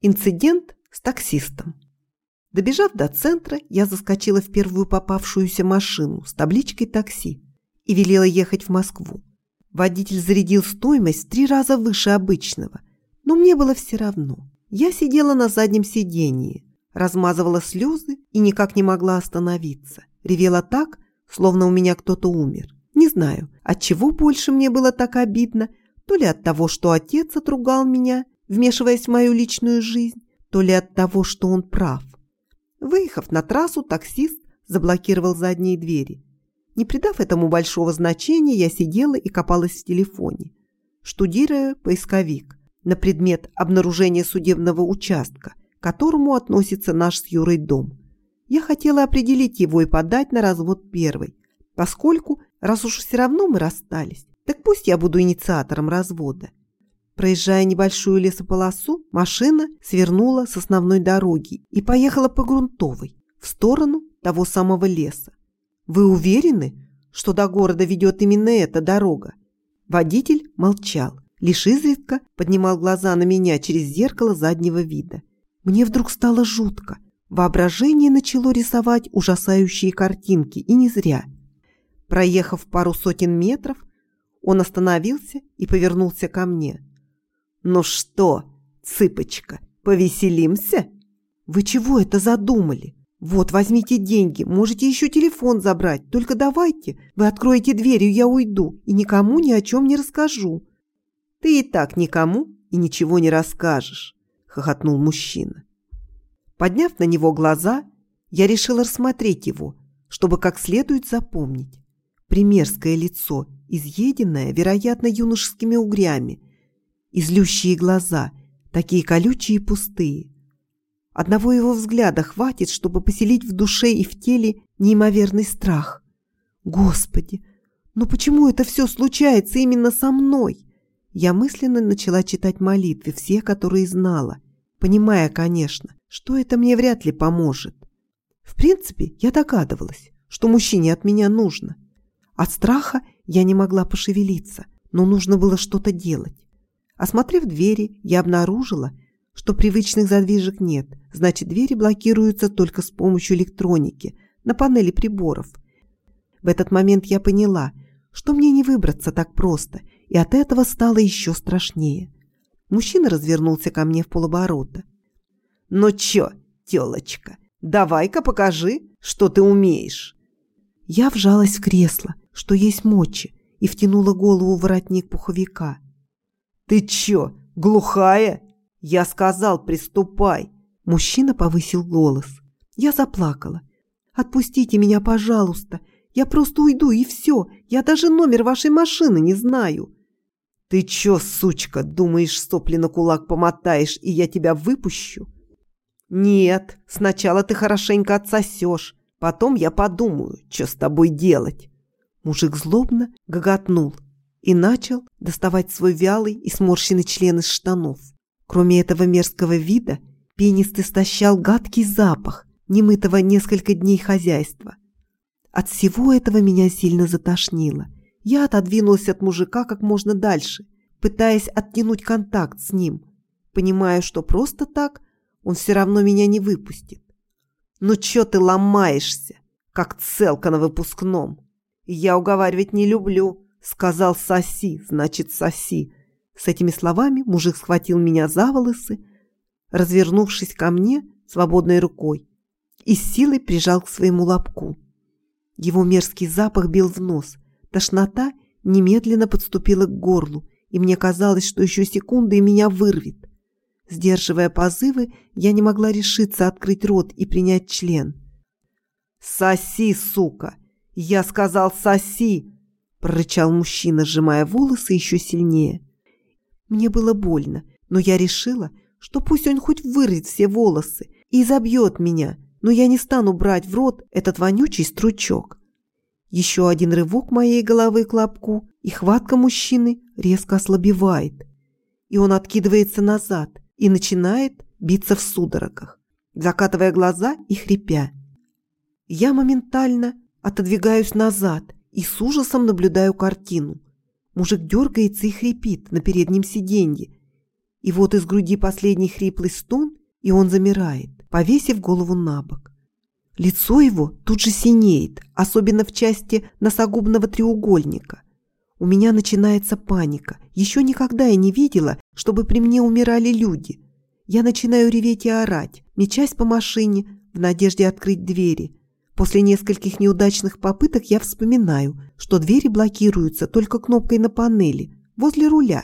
Инцидент с таксистом. Добежав до центра, я заскочила в первую попавшуюся машину с табличкой «такси» и велела ехать в Москву. Водитель зарядил стоимость в три раза выше обычного, но мне было все равно. Я сидела на заднем сидении, размазывала слезы и никак не могла остановиться. Ревела так, словно у меня кто-то умер. Не знаю, от чего больше мне было так обидно, то ли от того, что отец отругал меня, вмешиваясь в мою личную жизнь, то ли от того, что он прав. Выехав на трассу, таксист заблокировал задние двери. Не придав этому большого значения, я сидела и копалась в телефоне, штудируя поисковик на предмет обнаружения судебного участка, к которому относится наш с Юрой дом. Я хотела определить его и подать на развод первой, поскольку, раз уж все равно мы расстались, так пусть я буду инициатором развода. Проезжая небольшую лесополосу, машина свернула с основной дороги и поехала по грунтовой, в сторону того самого леса. «Вы уверены, что до города ведет именно эта дорога?» Водитель молчал, лишь изредка поднимал глаза на меня через зеркало заднего вида. Мне вдруг стало жутко. Воображение начало рисовать ужасающие картинки, и не зря. Проехав пару сотен метров, он остановился и повернулся ко мне – «Ну что, цыпочка, повеселимся?» «Вы чего это задумали? Вот, возьмите деньги, можете еще телефон забрать, только давайте, вы откроете дверь, и я уйду, и никому ни о чем не расскажу». «Ты и так никому и ничего не расскажешь», — хохотнул мужчина. Подняв на него глаза, я решила рассмотреть его, чтобы как следует запомнить. Примерское лицо, изъеденное, вероятно, юношескими угрями, и злющие глаза, такие колючие и пустые. Одного его взгляда хватит, чтобы поселить в душе и в теле неимоверный страх. Господи, но почему это все случается именно со мной? Я мысленно начала читать молитвы, все, которые знала, понимая, конечно, что это мне вряд ли поможет. В принципе, я догадывалась, что мужчине от меня нужно. От страха я не могла пошевелиться, но нужно было что-то делать. Осмотрев двери, я обнаружила, что привычных задвижек нет, значит, двери блокируются только с помощью электроники на панели приборов. В этот момент я поняла, что мне не выбраться так просто, и от этого стало еще страшнее. Мужчина развернулся ко мне в полоборота. «Ну чё, тёлочка, давай-ка покажи, что ты умеешь!» Я вжалась в кресло, что есть мочи, и втянула голову в воротник пуховика – «Ты чё, глухая?» «Я сказал, приступай!» Мужчина повысил голос. Я заплакала. «Отпустите меня, пожалуйста. Я просто уйду, и все. Я даже номер вашей машины не знаю». «Ты чё, сучка, думаешь, сопли на кулак помотаешь, и я тебя выпущу?» «Нет, сначала ты хорошенько отсосешь, потом я подумаю, что с тобой делать». Мужик злобно гоготнул и начал доставать свой вялый и сморщенный член из штанов. Кроме этого мерзкого вида, пенис истощал гадкий запах немытого несколько дней хозяйства. От всего этого меня сильно затошнило. Я отодвинулась от мужика как можно дальше, пытаясь оттянуть контакт с ним, понимая, что просто так он все равно меня не выпустит. «Ну чё ты ломаешься, как целка на выпускном? Я уговаривать не люблю, Сказал «соси», значит «соси». С этими словами мужик схватил меня за волосы, развернувшись ко мне свободной рукой, и с силой прижал к своему лобку. Его мерзкий запах бил в нос. Тошнота немедленно подступила к горлу, и мне казалось, что еще секунды и меня вырвет. Сдерживая позывы, я не могла решиться открыть рот и принять член. «Соси, сука! Я сказал, соси!» – прорычал мужчина, сжимая волосы еще сильнее. Мне было больно, но я решила, что пусть он хоть вырвет все волосы и забьет меня, но я не стану брать в рот этот вонючий стручок. Еще один рывок моей головы к лобку, и хватка мужчины резко ослабевает. И он откидывается назад и начинает биться в судорогах, закатывая глаза и хрипя. Я моментально отодвигаюсь назад – и с ужасом наблюдаю картину. Мужик дергается и хрипит на переднем сиденье. И вот из груди последний хриплый стон, и он замирает, повесив голову на бок. Лицо его тут же синеет, особенно в части носогубного треугольника. У меня начинается паника. Еще никогда я не видела, чтобы при мне умирали люди. Я начинаю реветь и орать, мечась по машине, в надежде открыть двери. После нескольких неудачных попыток я вспоминаю, что двери блокируются только кнопкой на панели, возле руля.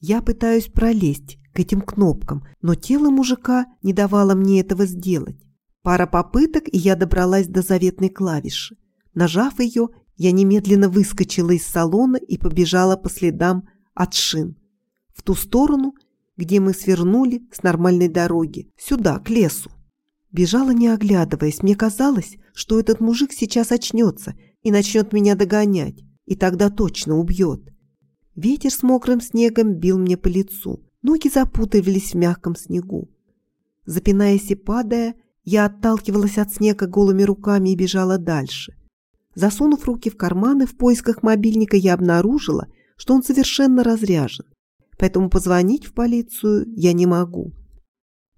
Я пытаюсь пролезть к этим кнопкам, но тело мужика не давало мне этого сделать. Пара попыток, и я добралась до заветной клавиши. Нажав ее, я немедленно выскочила из салона и побежала по следам от шин. В ту сторону, где мы свернули с нормальной дороги, сюда, к лесу. Бежала не оглядываясь, мне казалось, что этот мужик сейчас очнется и начнет меня догонять, и тогда точно убьет. Ветер с мокрым снегом бил мне по лицу, ноги запутывались в мягком снегу. Запинаясь и падая, я отталкивалась от снега голыми руками и бежала дальше. Засунув руки в карманы в поисках мобильника, я обнаружила, что он совершенно разряжен, поэтому позвонить в полицию я не могу.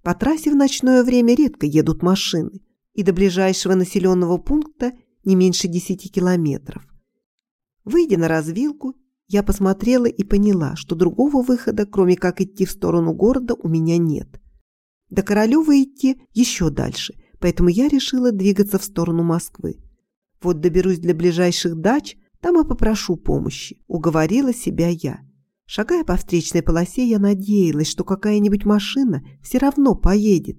По трассе в ночное время редко едут машины, и до ближайшего населенного пункта не меньше 10 километров. Выйдя на развилку, я посмотрела и поняла, что другого выхода, кроме как идти в сторону города, у меня нет. До Королева идти еще дальше, поэтому я решила двигаться в сторону Москвы. Вот доберусь для ближайших дач, там и попрошу помощи, уговорила себя я. Шагая по встречной полосе, я надеялась, что какая-нибудь машина все равно поедет.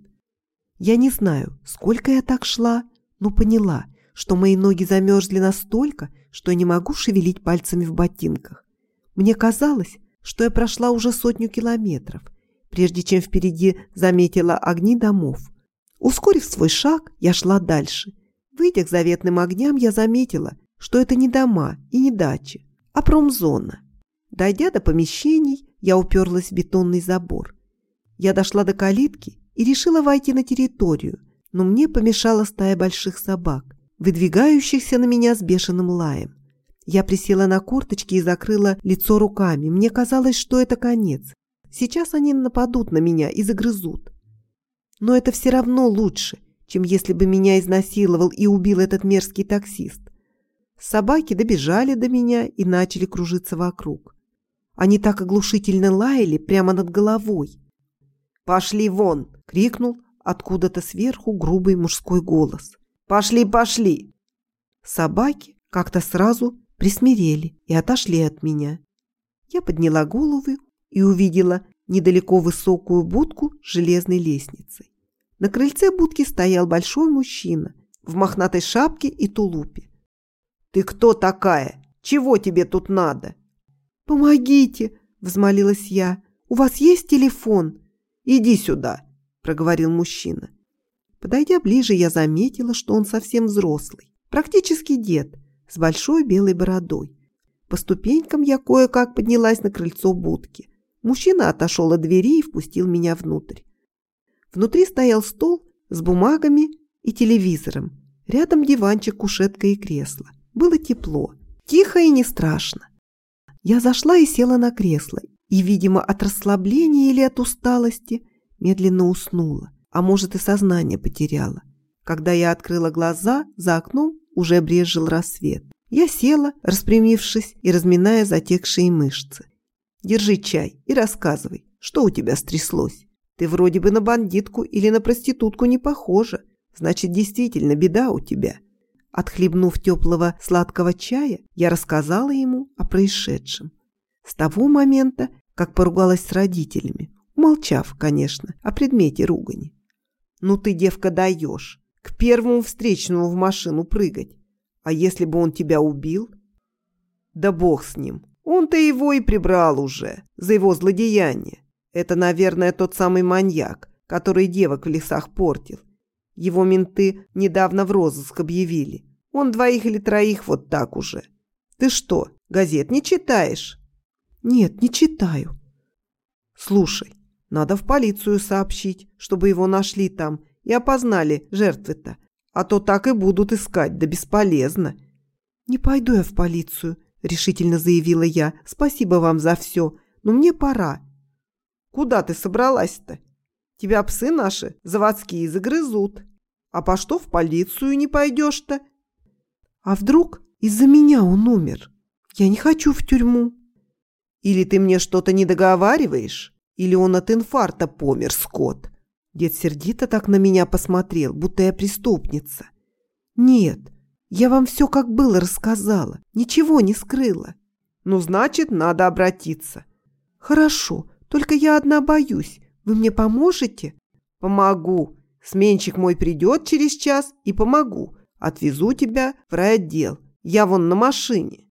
Я не знаю, сколько я так шла, но поняла, что мои ноги замерзли настолько, что не могу шевелить пальцами в ботинках. Мне казалось, что я прошла уже сотню километров, прежде чем впереди заметила огни домов. Ускорив свой шаг, я шла дальше, Выйдя к заветным огням, я заметила, что это не дома и не дачи, а промзона. Дойдя до помещений, я уперлась в бетонный забор. Я дошла до калитки и решила войти на территорию, но мне помешала стая больших собак, выдвигающихся на меня с бешеным лаем. Я присела на корточки и закрыла лицо руками. Мне казалось, что это конец. Сейчас они нападут на меня и загрызут. Но это все равно лучше – чем если бы меня изнасиловал и убил этот мерзкий таксист. Собаки добежали до меня и начали кружиться вокруг. Они так оглушительно лаяли прямо над головой. «Пошли вон!» — крикнул откуда-то сверху грубый мужской голос. «Пошли, пошли!» Собаки как-то сразу присмирели и отошли от меня. Я подняла голову и увидела недалеко высокую будку с железной лестницей. На крыльце будки стоял большой мужчина в мохнатой шапке и тулупе. «Ты кто такая? Чего тебе тут надо?» «Помогите!» – взмолилась я. «У вас есть телефон?» «Иди сюда!» – проговорил мужчина. Подойдя ближе, я заметила, что он совсем взрослый, практически дед, с большой белой бородой. По ступенькам я кое-как поднялась на крыльцо будки. Мужчина отошел от двери и впустил меня внутрь. Внутри стоял стол с бумагами и телевизором. Рядом диванчик, кушетка и кресло. Было тепло, тихо и не страшно. Я зашла и села на кресло, и, видимо, от расслабления или от усталости, медленно уснула, а может и сознание потеряла. Когда я открыла глаза, за окном уже брезжил рассвет. Я села, распрямившись и разминая затекшие мышцы. «Держи чай и рассказывай, что у тебя стряслось?» Ты вроде бы на бандитку или на проститутку не похожа. Значит, действительно беда у тебя». Отхлебнув теплого сладкого чая, я рассказала ему о происшедшем. С того момента, как поругалась с родителями, умолчав, конечно, о предмете ругани. «Ну ты, девка, даешь. К первому встречному в машину прыгать. А если бы он тебя убил?» «Да бог с ним. Он-то его и прибрал уже за его злодеяние. Это, наверное, тот самый маньяк, который девок в лесах портил. Его менты недавно в розыск объявили. Он двоих или троих вот так уже. Ты что, газет не читаешь? Нет, не читаю. Слушай, надо в полицию сообщить, чтобы его нашли там и опознали жертвы-то. А то так и будут искать, да бесполезно. Не пойду я в полицию, решительно заявила я. Спасибо вам за все, но мне пора. Куда ты собралась-то? Тебя псы наши заводские загрызут. А по что в полицию не пойдешь-то? А вдруг из-за меня он умер? Я не хочу в тюрьму. Или ты мне что-то не договариваешь, или он от инфаркта помер, скот. Дед сердито так на меня посмотрел, будто я преступница. Нет, я вам все как было рассказала, ничего не скрыла. Ну, значит, надо обратиться. Хорошо, только я одна боюсь. Вы мне поможете? Помогу. Сменщик мой придет через час и помогу. Отвезу тебя в райотдел. Я вон на машине.